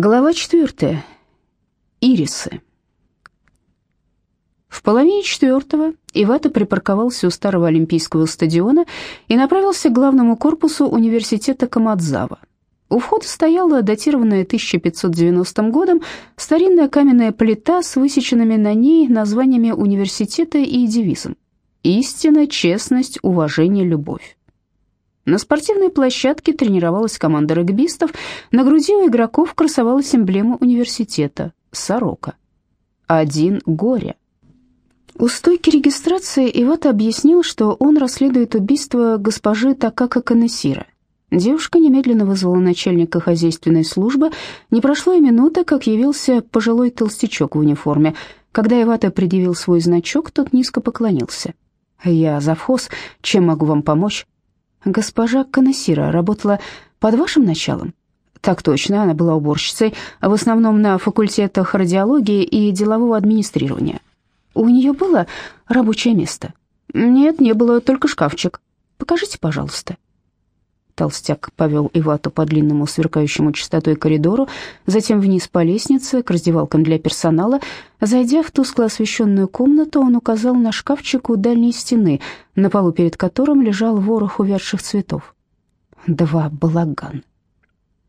Глава четвертая. Ирисы. В половине четвертого Ивата припарковался у старого Олимпийского стадиона и направился к главному корпусу университета Камадзава. У входа стояла датированная 1590 годом старинная каменная плита с высеченными на ней названиями университета и девизом «Истина, честность, уважение, любовь». На спортивной площадке тренировалась команда регбистов, на груди у игроков красовалась эмблема университета – сорока. Один горе. У стойки регистрации Ивата объяснил, что он расследует убийство госпожи Такака Канесира. Девушка немедленно вызвала начальника хозяйственной службы. Не прошло и минуты, как явился пожилой толстячок в униформе. Когда Ивата предъявил свой значок, тот низко поклонился. «Я завхоз. Чем могу вам помочь?» Госпожа Канасира работала под вашим началом? Так точно, она была уборщицей, в основном на факультетах радиологии и делового администрирования. У нее было рабочее место? Нет, не было, только шкафчик. Покажите, пожалуйста. Толстяк повел Ивату по длинному сверкающему чистотой коридору, затем вниз по лестнице к раздевалкам для персонала. Зайдя в тускло освещенную комнату, он указал на шкафчик у дальней стены, на полу перед которым лежал ворох увядших цветов. Два балаган.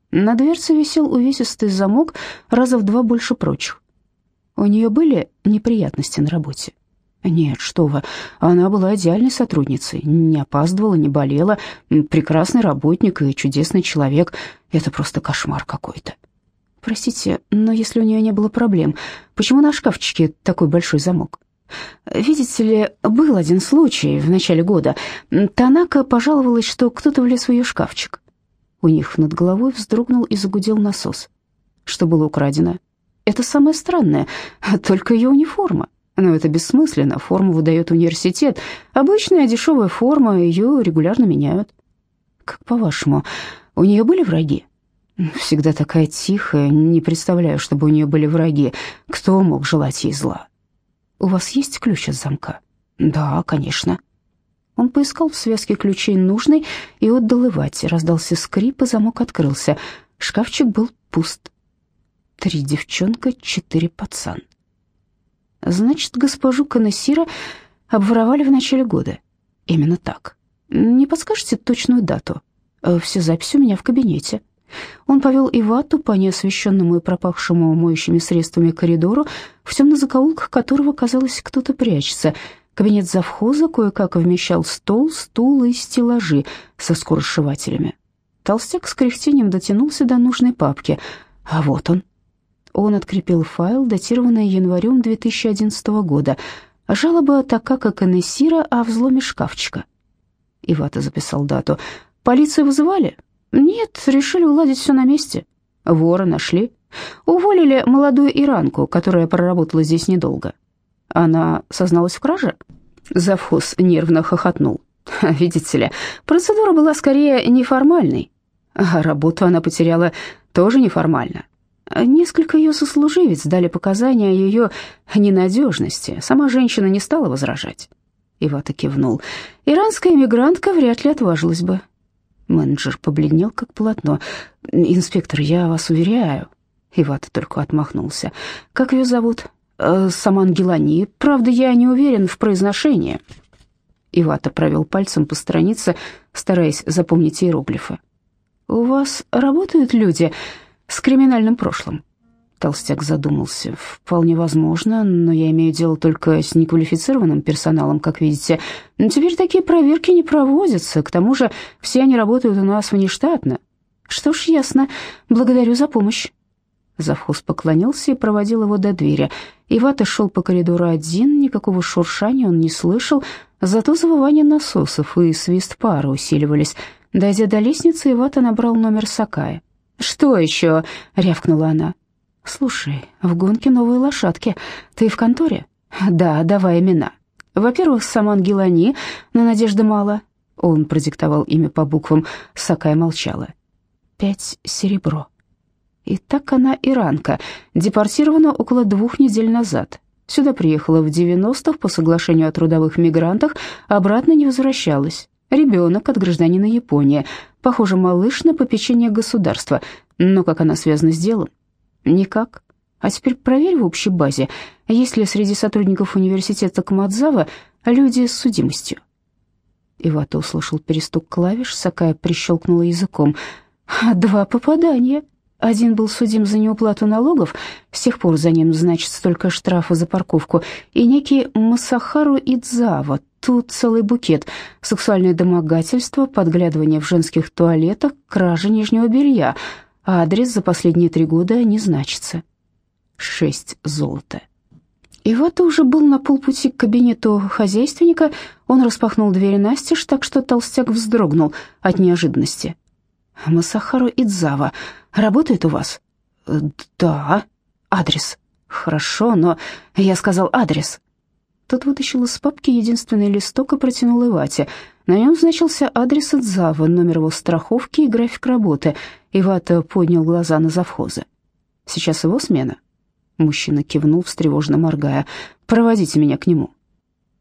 На дверце висел увесистый замок, раза в два больше прочих. У нее были неприятности на работе. Нет, что вы, она была идеальной сотрудницей, не опаздывала, не болела, прекрасный работник и чудесный человек. Это просто кошмар какой-то. Простите, но если у нее не было проблем, почему на шкафчике такой большой замок? Видите ли, был один случай в начале года. Танака пожаловалась, что кто-то влез в ее шкафчик. У них над головой вздрогнул и загудел насос. Что было украдено? Это самое странное, только ее униформа. Но это бессмысленно, форму выдает университет. Обычная дешевая форма, ее регулярно меняют. Как по-вашему, у нее были враги? Всегда такая тихая, не представляю, чтобы у нее были враги. Кто мог желать ей зла? У вас есть ключ от замка? Да, конечно. Он поискал в связке ключей нужный и отдал Ивате. Раздался скрип, и замок открылся. Шкафчик был пуст. Три девчонка, четыре пацан. Значит, госпожу Канессира обворовали в начале года. Именно так. Не подскажете точную дату? Э, все записи у меня в кабинете. Он повел Ивату по неосвещенному и пропахшему моющими средствами коридору, в темных закоулках которого, казалось, кто-то прячется. Кабинет завхоза кое-как вмещал стол, стул и стеллажи со скоросшивателями. Толстяк с кряхтением дотянулся до нужной папки. А вот он. Он открепил файл, датированный январем 2011 года. Жалоба Такака Канессира о взломе шкафчика. Ивата записал дату. «Полицию вызывали?» «Нет, решили уладить все на месте. Вора нашли. Уволили молодую иранку, которая проработала здесь недолго. Она созналась в краже?» Завхоз нервно хохотнул. «Видите ли, процедура была скорее неформальной, а работу она потеряла тоже неформально. Несколько ее сослуживец дали показания о ее ненадежности. Сама женщина не стала возражать. Ивата кивнул. Иранская эмигрантка вряд ли отважилась бы. Менеджер побледнел, как полотно. «Инспектор, я вас уверяю...» Ивата только отмахнулся. «Как ее зовут?» «Э, «Саман Гелани. Правда, я не уверен в произношении». Ивата провел пальцем по странице, стараясь запомнить иероглифы. «У вас работают люди...» с криминальным прошлым. Толстяк задумался. «Вполне возможно, но я имею дело только с неквалифицированным персоналом, как видите. Но теперь такие проверки не проводятся, к тому же все они работают у нас внештатно. Что ж, ясно. Благодарю за помощь». Завхоз поклонился и проводил его до двери. Ивата шел по коридору один, никакого шуршания он не слышал, зато завывание насосов и свист пара усиливались. Дойдя до лестницы, Ивата набрал номер Сакая. «Что еще?» — рявкнула она. «Слушай, в гонке новые лошадки. Ты в конторе?» «Да, давай имена. Во-первых, Саман Гелани, но надежды мало». Он продиктовал имя по буквам. Сакая молчала. «Пять серебро». И так она иранка, депортирована около двух недель назад. Сюда приехала в 90-х по соглашению о трудовых мигрантах, обратно не возвращалась. Ребенок от гражданина Японии. Похоже, малыш на попечение государства. Но как она связана с делом? Никак. А теперь проверь в общей базе, есть ли среди сотрудников университета Камадзава люди с судимостью. Ивата услышал перестук клавиш, Сакая прищелкнула языком. «Два попадания. Один был судим за неуплату налогов, с тех пор за ним, значит, столько штрафа за парковку, и некий Масахару Идзава, тут целый букет, сексуальное домогательство, подглядывание в женских туалетах, кража нижнего белья, а адрес за последние три года не значится. Шесть золота. Ивата уже был на полпути к кабинету хозяйственника, он распахнул двери настежь, так что толстяк вздрогнул от неожиданности. «Масахару Идзава работает у вас?» «Да». «Адрес?» «Хорошо, но я сказал адрес». Тот вытащил из папки единственный листок и протянул Ивате. На нем значился адрес Идзава, номер его страховки и график работы. Ивата поднял глаза на завхоза. «Сейчас его смена?» Мужчина кивнул, встревоженно моргая. «Проводите меня к нему».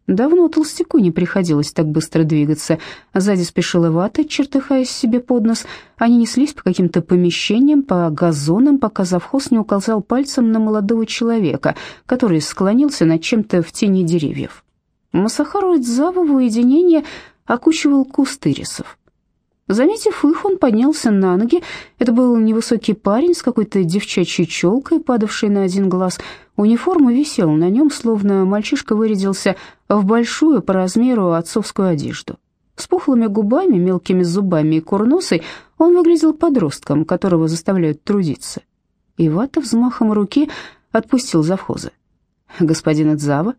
Давно толстяку не приходилось так быстро двигаться. Сзади спешила вата, чертыхаясь себе под нос. Они неслись по каким-то помещениям, по газонам, пока завхоз не указал пальцем на молодого человека, который склонился над чем-то в тени деревьев. Масахару Идзава в уединении окучивал куст ирисов. Заметив их, он поднялся на ноги. Это был невысокий парень с какой-то девчачьей челкой, падавшей на один глаз. Униформа висела на нем, словно мальчишка вырядился в большую по размеру отцовскую одежду. С пухлыми губами, мелкими зубами и курносой он выглядел подростком, которого заставляют трудиться. Ивата взмахом руки отпустил завхоза. «Господин Эдзава?»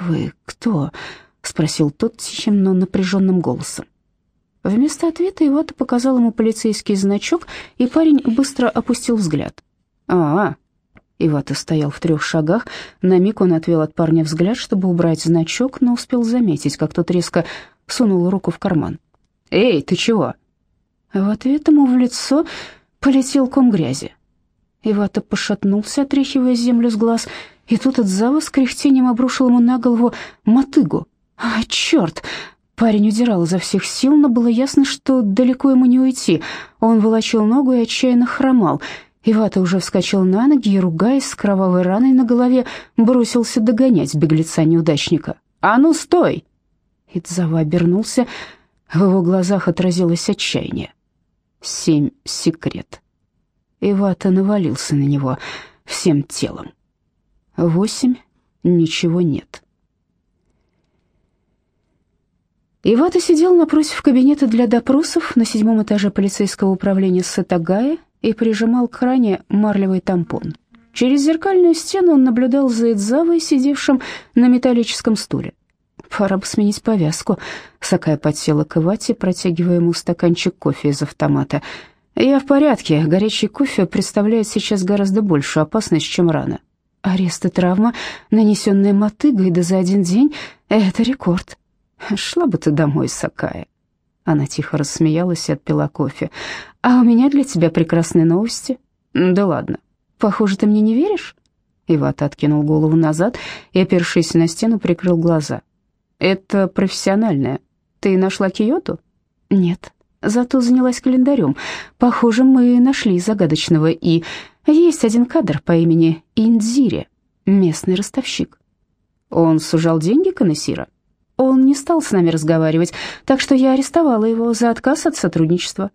«Вы кто?» — спросил тот тихим, но напряженным голосом. Вместо ответа Ивата показал ему полицейский значок, и парень быстро опустил взгляд. «А, -а. Ивата стоял в трех шагах. На миг он отвел от парня взгляд, чтобы убрать значок, но успел заметить, как тот резко сунул руку в карман. «Эй, ты чего?» В ответ ему в лицо полетел ком грязи. Ивата пошатнулся, отряхивая землю с глаз, и тут от зава с кряхтением обрушил ему на голову мотыгу. «А, черт!» Парень удирал изо всех сил, но было ясно, что далеко ему не уйти. Он волочил ногу и отчаянно хромал. Ивата уже вскочил на ноги и, ругаясь с кровавой раной на голове, бросился догонять беглеца-неудачника. «А ну, стой!» Идзава обернулся, в его глазах отразилось отчаяние. «Семь секрет». Ивата навалился на него всем телом. «Восемь, ничего нет». Ивата сидел напротив кабинета для допросов на седьмом этаже полицейского управления Сатагая и прижимал к ране марлевый тампон. Через зеркальную стену он наблюдал за Идзавой, сидевшим на металлическом стуле. «Пора бы сменить повязку», — Сакая подсела к Ивате, протягивая ему стаканчик кофе из автомата. «Я в порядке. Горячий кофе представляет сейчас гораздо большую опасность, чем рана. Арест и травма, нанесенные мотыгой, да за один день — это рекорд». «Шла бы ты домой, Сакая». Она тихо рассмеялась и отпила кофе. «А у меня для тебя прекрасные новости». «Да ладно. Похоже, ты мне не веришь?» Ивата откинул голову назад и, опершись на стену, прикрыл глаза. «Это профессиональное. Ты нашла Киоту?» «Нет, зато занялась календарем. Похоже, мы нашли загадочного И. Есть один кадр по имени Индзири, местный ростовщик». «Он сужал деньги Канесира?» Он не стал с нами разговаривать, так что я арестовала его за отказ от сотрудничества.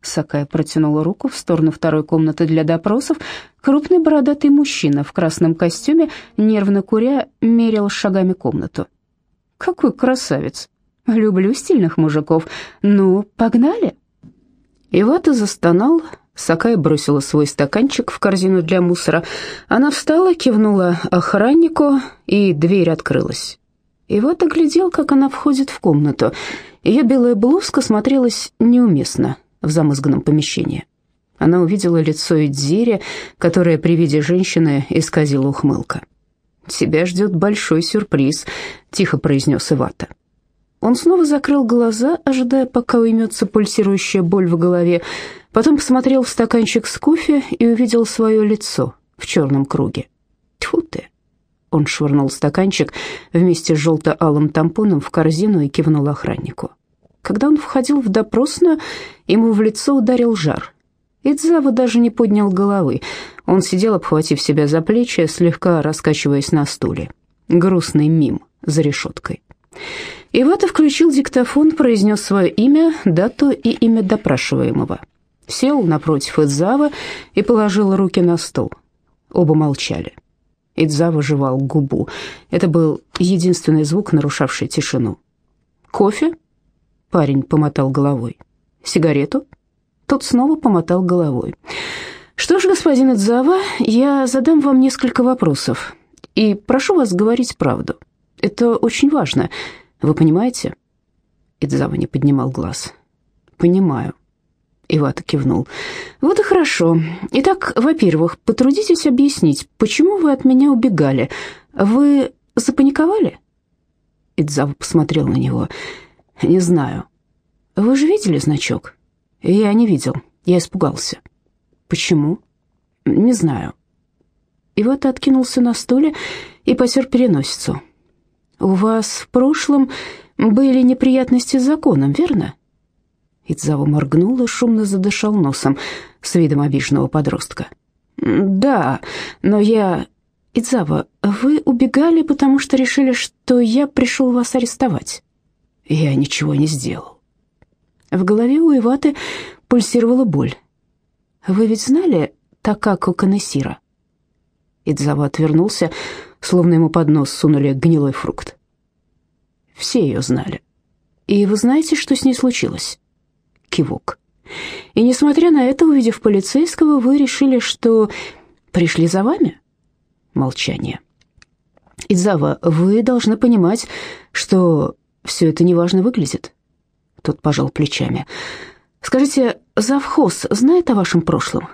Сакая протянула руку в сторону второй комнаты для допросов. Крупный бородатый мужчина в красном костюме, нервно куря, мерил шагами комнату. «Какой красавец! Люблю стильных мужиков. Ну, погнали!» Ивата застонал, Сакая бросила свой стаканчик в корзину для мусора. Она встала, кивнула охраннику, и дверь открылась. И вот оглядел, как она входит в комнату. Ее белая блузка смотрелась неуместно в замызганном помещении. Она увидела лицо Идзири, которое при виде женщины исказила ухмылка. «Тебя ждет большой сюрприз», — тихо произнес Ивата. Он снова закрыл глаза, ожидая, пока уймется пульсирующая боль в голове, потом посмотрел в стаканчик с кофе и увидел свое лицо в черном круге. Он швырнул стаканчик вместе с желто-алым тампоном в корзину и кивнул охраннику. Когда он входил в допросную, ему в лицо ударил жар. Идзава даже не поднял головы. Он сидел, обхватив себя за плечи, слегка раскачиваясь на стуле. Грустный мим за решеткой. Ивата включил диктофон, произнес свое имя, дату и имя допрашиваемого. Сел напротив Идзава и положил руки на стол. Оба молчали. Идзава жевал губу. Это был единственный звук, нарушавший тишину. «Кофе?» Парень помотал головой. «Сигарету?» Тот снова помотал головой. «Что ж, господин Идзава, я задам вам несколько вопросов. И прошу вас говорить правду. Это очень важно. Вы понимаете?» Идзава не поднимал глаз. «Понимаю». Ивата кивнул. «Вот и хорошо. Итак, во-первых, потрудитесь объяснить, почему вы от меня убегали? Вы запаниковали?» Идзава посмотрел на него. «Не знаю. Вы же видели значок?» «Я не видел. Я испугался». «Почему?» «Не знаю». Ивата откинулся на стуле и потер переносицу. «У вас в прошлом были неприятности с законом, верно?» Идзава моргнул и шумно задышал носом с видом обиженного подростка. «Да, но я...» «Идзава, вы убегали, потому что решили, что я пришел вас арестовать?» «Я ничего не сделал». В голове у Иваты пульсировала боль. «Вы ведь знали Такако Канесира?» Идзава отвернулся, словно ему под нос сунули гнилой фрукт. «Все ее знали. И вы знаете, что с ней случилось?» Кивок. «И несмотря на это, увидев полицейского, вы решили, что пришли за вами?» Молчание. «Идзава, вы должны понимать, что все это неважно выглядит». Тот пожал плечами. «Скажите, завхоз знает о вашем прошлом?»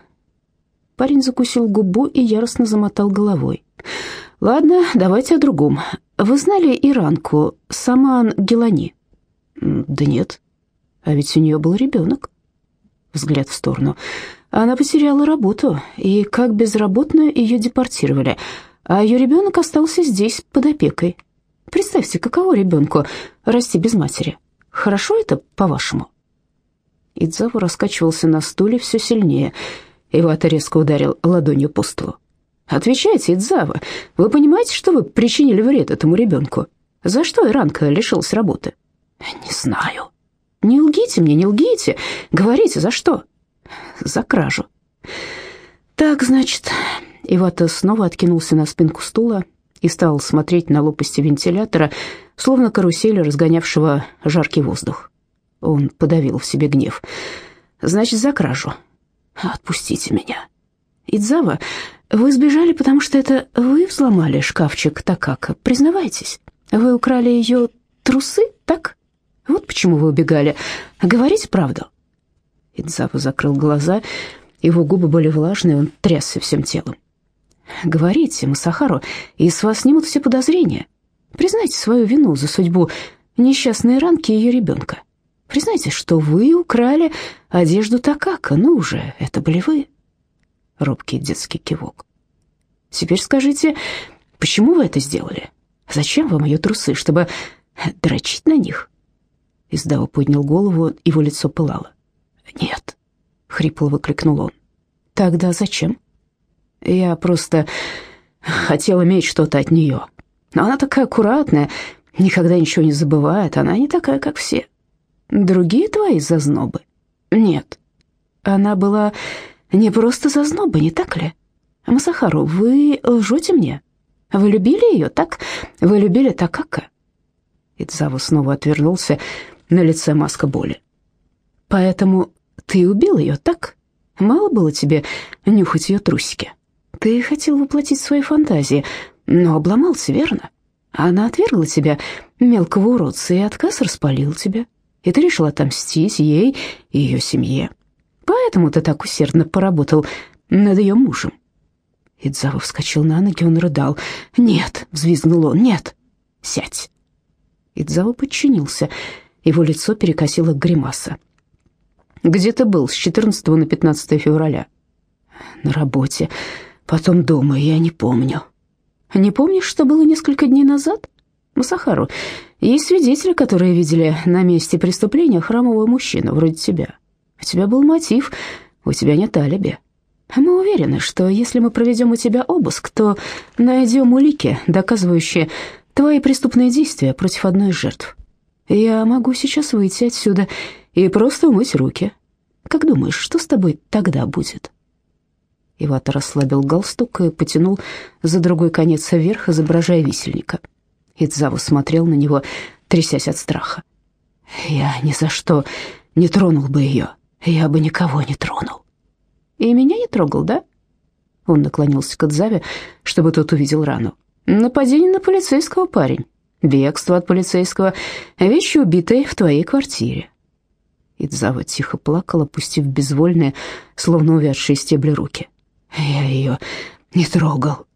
Парень закусил губу и яростно замотал головой. «Ладно, давайте о другом. Вы знали иранку Саман Гелани?» «Да нет. А ведь у нее был ребенок». Взгляд в сторону. Она потеряла работу, и как безработную ее депортировали, а ее ребенок остался здесь под опекой. Представьте, каково ребенку расти без матери. Хорошо это, по-вашему?» Идзава раскачивался на стуле все сильнее. Ивата резко ударил ладонью по столу. «Отвечайте, Идзава, вы понимаете, что вы причинили вред этому ребенку? За что Иранка лишилась работы?» «Не знаю». «Не лгите мне, не лгите. Говорите, за что?» «За кражу». «Так, значит...» Ивата снова откинулся на спинку стула и стал смотреть на лопасти вентилятора, словно карусель, разгонявшего жаркий воздух. Он подавил в себе гнев. «Значит, за кражу. Отпустите меня». «Идзава, вы сбежали, потому что это вы взломали шкафчик Такака, признавайтесь. Вы украли ее трусы, так? Вот почему вы убегали. Говорите правду». Идзава закрыл глаза, его губы были влажные, он трясся всем телом. «Говорите, Масахару, и с вас снимут все подозрения. Признайте свою вину за судьбу несчастной ранки ее ребенка. Признайте, что вы украли одежду Такака. Ну уже, это были вы». Робкий детский кивок. «Теперь скажите, почему вы это сделали? Зачем вам ее трусы, чтобы дрочить на них?» Издава поднял голову, его лицо пылало. «Нет», — хрипло выкрикнул он. «Тогда зачем?» «Я просто хотел иметь что-то от нее. Но она такая аккуратная, никогда ничего не забывает, она не такая, как все. Другие твои зазнобы?» «Нет». Она была не просто зазноба, не так ли? Масахару, вы лжете мне? Вы любили ее, так? Вы любили Такака?» Идзава снова отвернулся, на лице маска боли. «Поэтому ты убил ее, так? Мало было тебе нюхать ее трусики? Ты хотел воплотить свои фантазии, но обломался, верно? Она отвергла тебя, мелкого уродца, и отказ распалил тебя. И ты решил отомстить ей и ее семье. Поэтому ты так усердно поработал над ее мужем». Идзава вскочил на ноги, он рыдал. «Нет!» — взвизгнул он. «Нет! Сядь!» Идзава подчинился. Его лицо перекосило гримаса. «Где ты был с 14 на 15 февраля?» «На работе. Потом дома, я не помню». «Не помнишь, что было несколько дней назад?» «Масахару, есть свидетели, которые видели на месте преступления храмового мужчину, вроде тебя. У тебя был мотив, у тебя нет алиби. Мы уверены, что если мы проведем у тебя обыск, то найдем улики, доказывающие твои преступные действия против одной из жертв. Я могу сейчас выйти отсюда и просто умыть руки. Как думаешь, что с тобой тогда будет?» Ивата расслабил галстук и потянул за другой конец вверх, изображая висельника. Идзава смотрел на него, трясясь от страха. «Я ни за что не тронул бы ее. Я бы никого не тронул». «И меня не трогал, да?» Он наклонился к Идзаве, чтобы тот увидел рану. «Нападение на полицейского, парень. Бегство от полицейского. Вещи убитые в твоей квартире». Идзава тихо плакала, опустив безвольные, словно увядшие стебли руки. Я ее не трогал.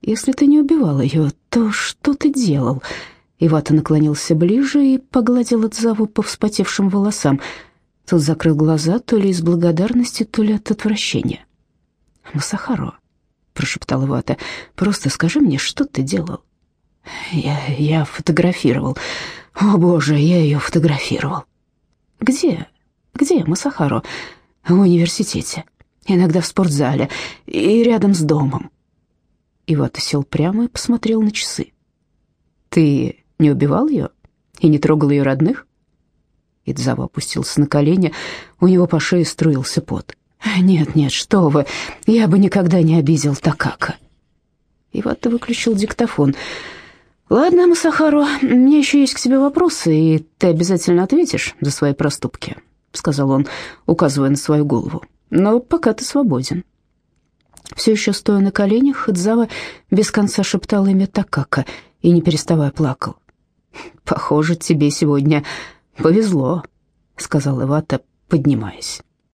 Если ты не убивал ее, то что ты делал? Ивата наклонился ближе и погладил Адзаву по вспотевшим волосам. Тот закрыл глаза то ли из благодарности, то ли от отвращения. «Масахаро», — прошептал Ивата, — «просто скажи мне, что ты делал?» «Я, я фотографировал. О, боже, я ее фотографировал». «Где? Где Масахаро?» «В университете» иногда в спортзале и рядом с домом. Ивата сел прямо и посмотрел на часы. «Ты не убивал ее и не трогал ее родных?» Идзава опустился на колени, у него по шее струился пот. «Нет, нет, что вы, я бы никогда не обидел Такака». Ивата выключил диктофон. «Ладно, Масахаро, у меня еще есть к тебе вопросы, и ты обязательно ответишь за свои проступки», — сказал он, указывая на свою голову но пока ты свободен». Все еще стоя на коленях, Хадзава без конца шептал имя Такака и, не переставая, плакал. «Похоже, тебе сегодня повезло», — сказал Ивата, поднимаясь.